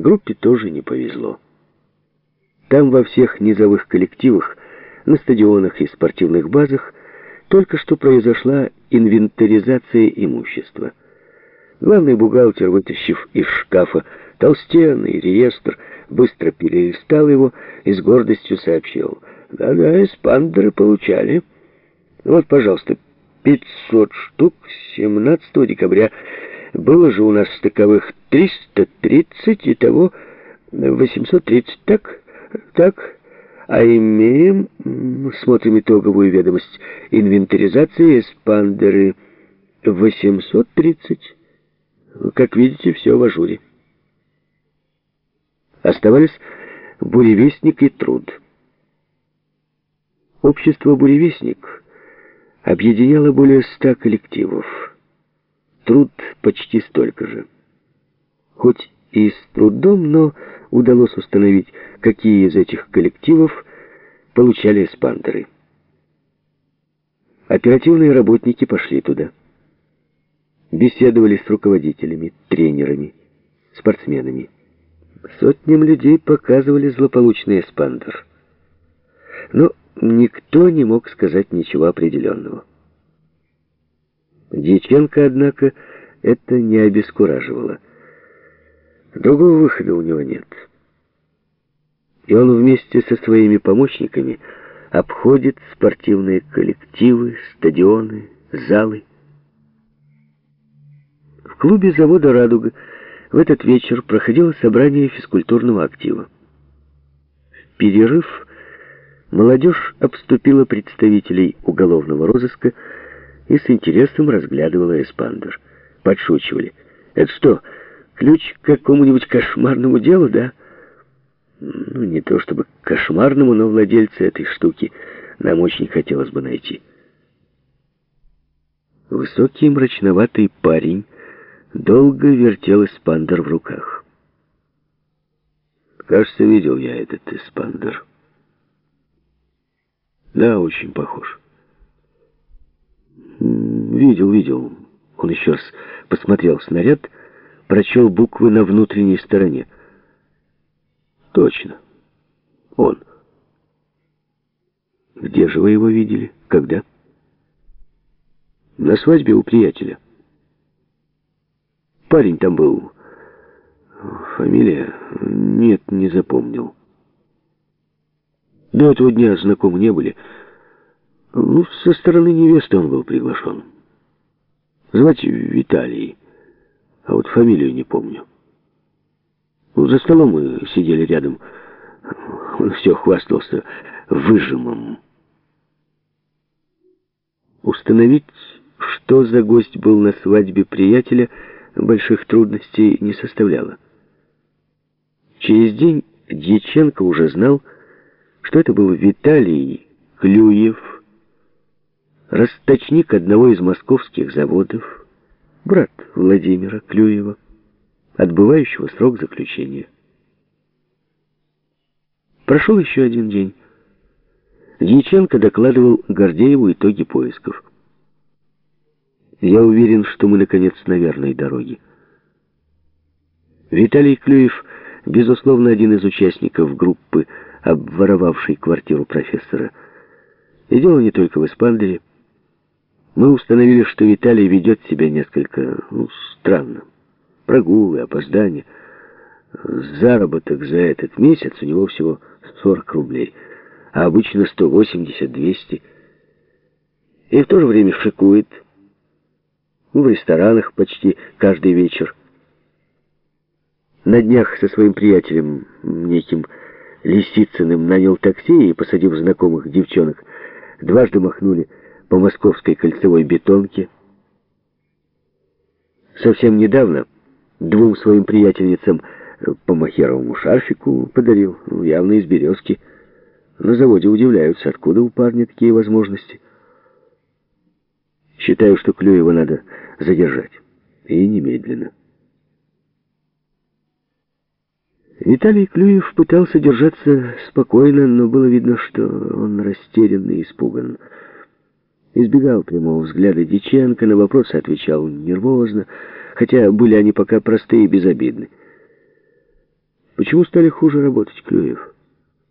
Группе тоже не повезло. Там во всех низовых коллективах, на стадионах и спортивных базах только что произошла инвентаризация имущества. Главный бухгалтер, вытащив из шкафа толстенный реестр, быстро перелистал его и с гордостью сообщил. «Да-да, эспандеры получали. Вот, пожалуйста, 500 штук 17 декабря. Было же у нас таковых 330, и того 830. Так, так. А имеем, смотрим итоговую ведомость, инвентаризация эспандеры 830. Как видите, все в ажуре. Оставались буревестник и труд. Общество «Буревестник» объединяло более ста коллективов. Труд почти столько же. Хоть и с трудом, но удалось установить, какие из этих коллективов получали эспандеры. Оперативные работники пошли туда. Беседовали с руководителями, тренерами, спортсменами. Сотням людей показывали злополучный эспандер. Но никто не мог сказать ничего определенного. Дьяченко, однако, это не обескураживало. Другого выхода у него нет. И он вместе со своими помощниками обходит спортивные коллективы, стадионы, залы. В клубе завода «Радуга» в этот вечер проходило собрание физкультурного актива. В перерыв молодежь обступила представителей уголовного розыска и с интересом разглядывала эспандер. Подшучивали. «Это что, ключ к какому-нибудь кошмарному делу, да?» Ну, не то чтобы кошмарному, но владельца этой штуки нам очень хотелось бы найти. Высокий мрачноватый парень долго вертел эспандер в руках. Кажется, видел я этот эспандер. Да, очень похож. Видел, видел. Он еще раз посмотрел снаряд, прочел буквы на внутренней стороне. Точно. Он. Где же вы его видели? Когда? На свадьбе у приятеля. Парень там был. Фамилия? Нет, не запомнил. До этого дня знакомы не были. Ну, со стороны невесты он был приглашен. Звать Виталий, а вот фамилию не помню. Ну, за столом мы сидели рядом. Он все хвастался выжимом. Установить, что за гость был на свадьбе приятеля, больших трудностей не составляло. Через день Дьяченко уже знал, что это был Виталий Клюев, расточник одного из московских заводов, брат Владимира Клюева, отбывающего срок заключения. Прошел еще один день. Дьяченко докладывал Гордееву итоги поисков. Я уверен, что мы, наконец, на верной дороге. Виталий Клюев, безусловно, один из участников группы, обворовавшей квартиру профессора. И дело не только в Испандере. Мы установили, что Виталий ведет себя несколько ну, странно. Прогулы, опоздания. Заработок за этот месяц у него всего 40 рублей, а обычно 180-200. И в то же время шикует, в ресторанах почти каждый вечер. На днях со своим приятелем, неким Лисицыным, нанял такси и, посадив знакомых девчонок, дважды махнули по московской кольцевой бетонке. Совсем недавно двум своим приятельницам по махеровому шарфику подарил, ну, явно из березки. На заводе удивляются, откуда у парня такие возможности. Считаю, что Клюева надо задержать. И немедленно. Виталий Клюев пытался держаться спокойно, но было видно, что он растерян и испуган. Избегал прямого взгляда Диченко, на вопросы отвечал нервозно, хотя были они пока простые и безобидны. Почему стали хуже работать Клюев?